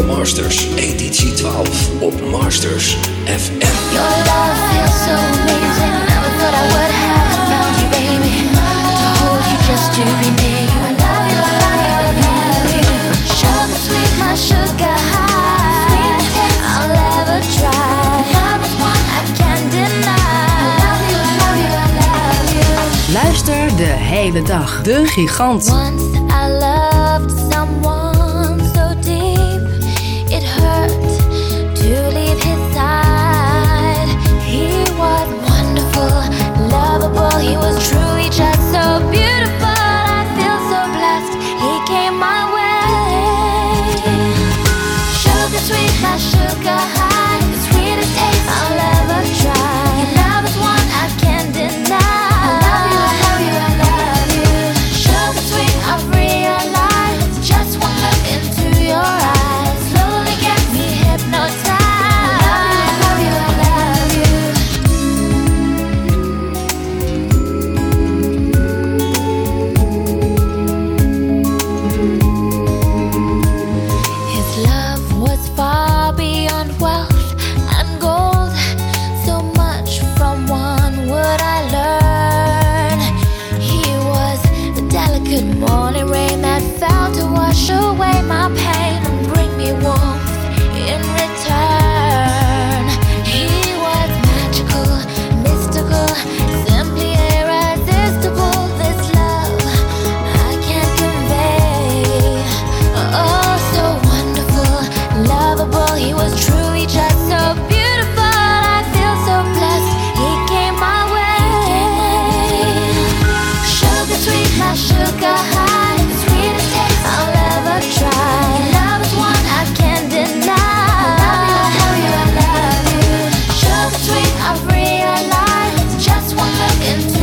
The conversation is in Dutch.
Euro Masters, editie 12 op Masters FM. Your love feels so amazing. Never thought I would have found you, baby. To hold you just to be near you. I love you, I love you, I love you. Sugar sweet, my sugar high. I'll ever try. I can't deny. I love you, I love you, I love you. Luister de hele dag. De Gigant. as far into